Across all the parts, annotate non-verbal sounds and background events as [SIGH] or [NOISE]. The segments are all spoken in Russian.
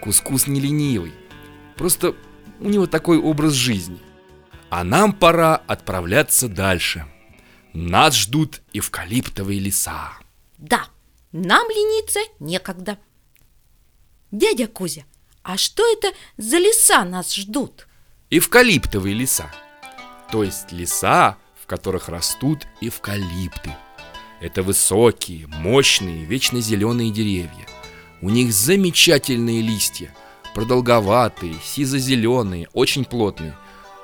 Кускус не ленивый. Просто у него такой образ жизни. А нам пора отправляться дальше. Нас ждут эвкалиптовые леса. Да, нам лениться некогда. Дядя Кузя, а что это за леса нас ждут? Эвкалиптовые леса. То есть леса, в которых растут эвкалипты. Это высокие, мощные, вечно зеленые деревья. У них замечательные листья, продолговатые, сизо-зеленые, очень плотные.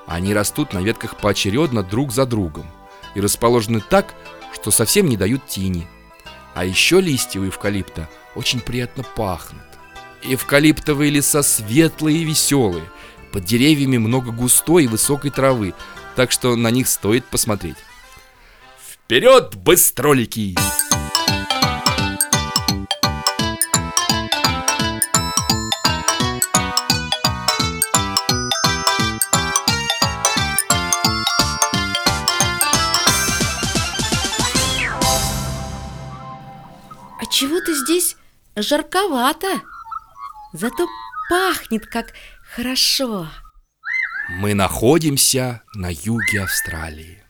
Они растут на ветках поочередно друг за другом и расположены так, что совсем не дают тени. А еще листья у эвкалипта очень приятно пахнут. Эвкалиптовые леса светлые и веселые. Под деревьями много густой и высокой травы, так что на них стоит посмотреть. Вперед, быстролики! А чего-то здесь жарковато. Зато пахнет как хорошо. Мы находимся на юге Австралии.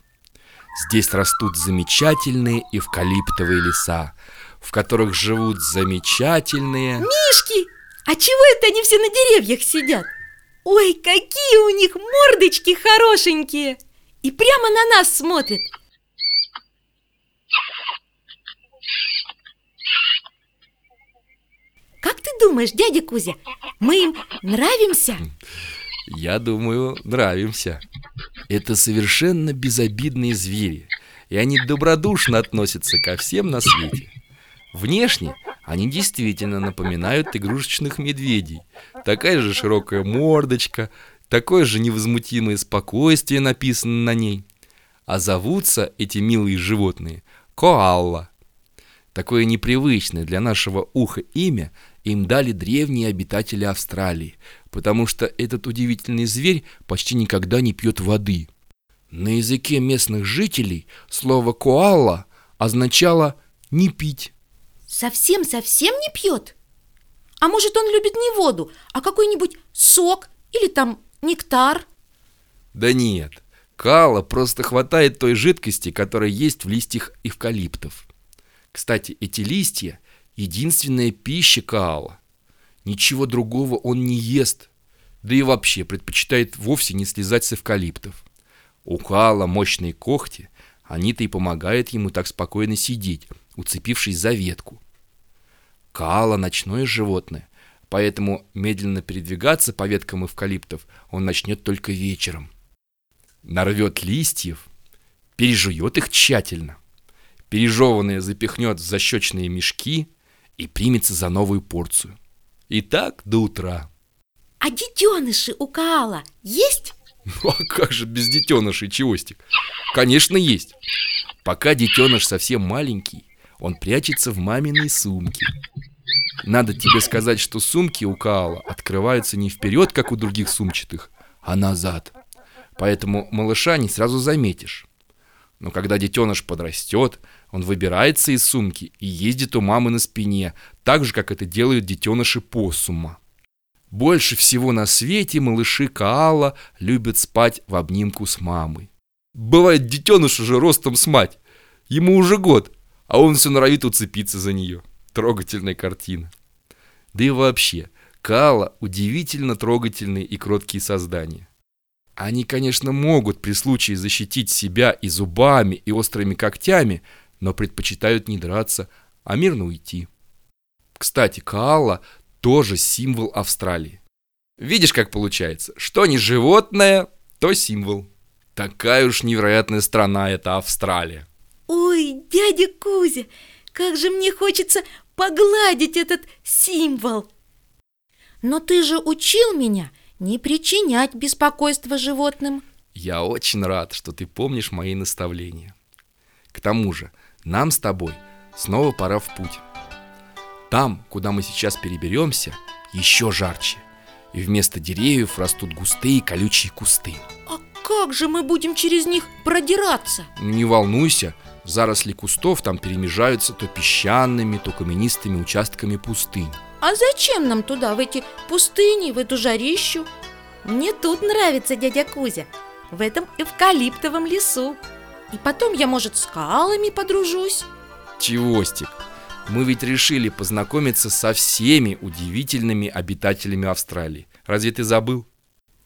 Здесь растут замечательные эвкалиптовые леса, в которых живут замечательные... Мишки! А чего это они все на деревьях сидят? Ой, какие у них мордочки хорошенькие! И прямо на нас смотрят. Как ты думаешь, дядя Кузя, мы им нравимся? Я думаю, нравимся. Это совершенно безобидные звери, и они добродушно относятся ко всем на свете. Внешне они действительно напоминают игрушечных медведей. Такая же широкая мордочка, такое же невозмутимое спокойствие написано на ней. А зовутся эти милые животные коалла. Такое непривычное для нашего уха имя им дали древние обитатели Австралии, потому что этот удивительный зверь почти никогда не пьет воды. На языке местных жителей слово «коала» означало «не пить». Совсем-совсем не пьет? А может, он любит не воду, а какой-нибудь сок или там нектар? Да нет, кала просто хватает той жидкости, которая есть в листьях эвкалиптов. Кстати, эти листья – единственная пища каала. Ничего другого он не ест, да и вообще предпочитает вовсе не слезать с эвкалиптов. У каала мощные когти, они-то и помогают ему так спокойно сидеть, уцепившись за ветку. Каала – ночное животное, поэтому медленно передвигаться по веткам эвкалиптов он начнет только вечером. Нарвет листьев, пережует их тщательно, пережеванные запихнет в защечные мешки и примется за новую порцию. И так до утра. А детеныши у Каала есть? Ну [LAUGHS] а как же без детенышей, Чевостик? Конечно, есть. Пока детеныш совсем маленький, он прячется в маминой сумке. Надо тебе сказать, что сумки у Каала открываются не вперед, как у других сумчатых, а назад. Поэтому малыша не сразу заметишь. Но когда детеныш подрастет, он выбирается из сумки и ездит у мамы на спине, так же, как это делают детеныши посума. Больше всего на свете малыши Каала любят спать в обнимку с мамой. Бывает, детеныш уже ростом с мать. Ему уже год, а он все норовит уцепиться за нее. Трогательная картина. Да и вообще, Каала удивительно трогательные и кроткие создания. Они, конечно, могут при случае защитить себя и зубами, и острыми когтями, но предпочитают не драться, а мирно уйти. Кстати, Каала тоже символ Австралии. Видишь, как получается? Что не животное, то символ. Такая уж невероятная страна это Австралия. Ой, дядя Кузя, как же мне хочется погладить этот символ. Но ты же учил меня не причинять беспокойства животным. Я очень рад, что ты помнишь мои наставления. К тому же, нам с тобой снова пора в путь. Там, куда мы сейчас переберемся, еще жарче. И вместо деревьев растут густые колючие кусты. А как же мы будем через них продираться? Не волнуйся, заросли кустов там перемежаются то песчаными, то каменистыми участками пустынь. А зачем нам туда, в эти пустыни, в эту жарищу? Мне тут нравится дядя Кузя, в этом эвкалиптовом лесу. И потом я, может, с калами подружусь. Чевостик, мы ведь решили познакомиться со всеми удивительными обитателями Австралии. Разве ты забыл?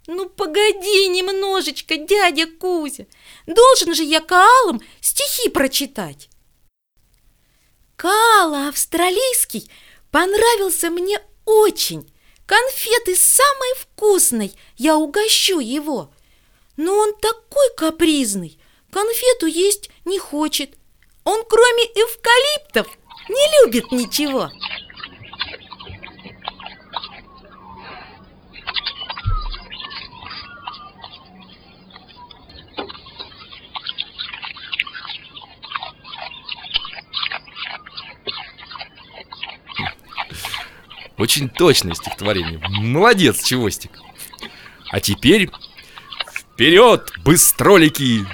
Ну погоди немножечко, дядя Кузя. Должен же я Каалам стихи прочитать. Каала австралийский понравился мне очень. Конфеты самой вкусной, я угощу его. Но он такой капризный, конфету есть не хочет. Он кроме эвкалиптов не любит ничего. Очень точное стихотворение. Молодец, Чевостик. А теперь вперед, быстролики!